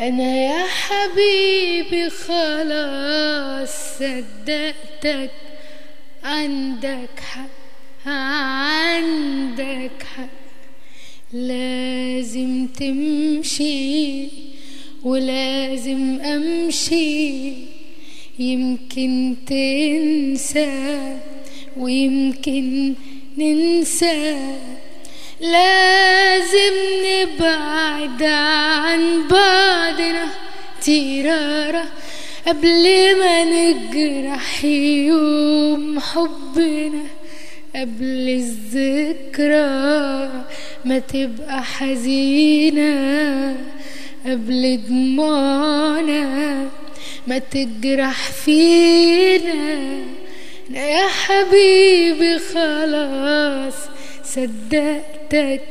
أنا يا حبيبي خلاص صدقتك. عندك حق عندك حق. لازم تمشي ولازم أمشي. يمكن تنسى ويمكن ننسى. لازم نبعد عن بعضنا. تيرارا قبل ما نجرح يوم حبنا. قبل الذكرى ما تبقى حزينة. قبل دموعنا ما تجرح فينا. يا حبيبي خلاص صدقتك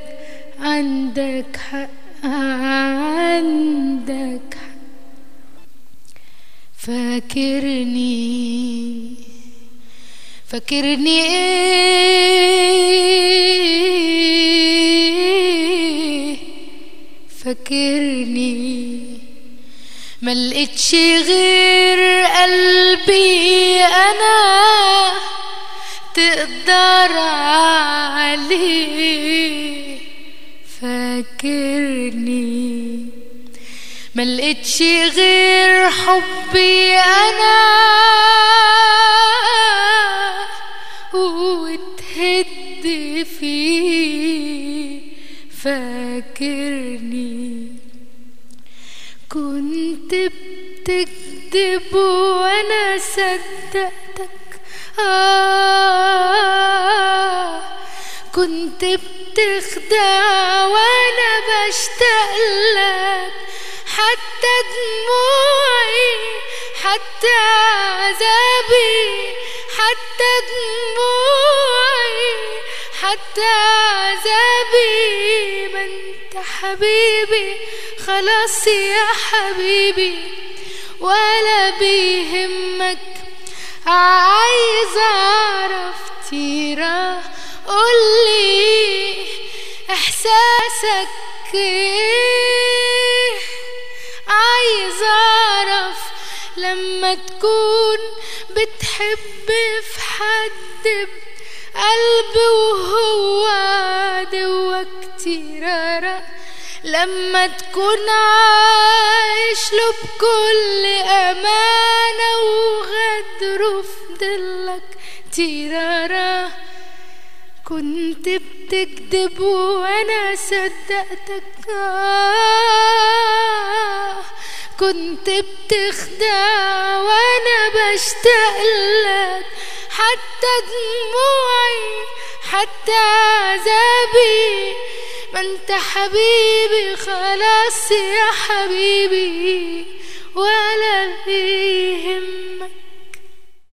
عندك حق عندك حق. فاكرني فاكرني إيه فاكرني ملقتش غير قلبي أنا. تقدر عليه فاكرني. ملقتش غير حبي أنا. وتهد فيه فاكرني. كنت بتكذب وأنا صدقتك كنت بتخدع وأنا بشتاق لك حتى دموعي حتى عذابي حتى دموعي حتى عذابي. ما انت حبيبي خلاص يا حبيبي ولا بيهمك عايز اعرف تيرا قولي إحساسك إيه؟ عايز اعرف لما تكون بتحب في حد بقلب وهو عدوك تيرارا لما تكون عايش له بكل أمانة ضلك تيرارا كنت بتكذب وأنا صدقتك. آه كنت بتخدع وأنا بشتاق لك حتى دموعي حتى عذابي. ما أنت حبيبي خلاص يا حبيبي ولا بيهمك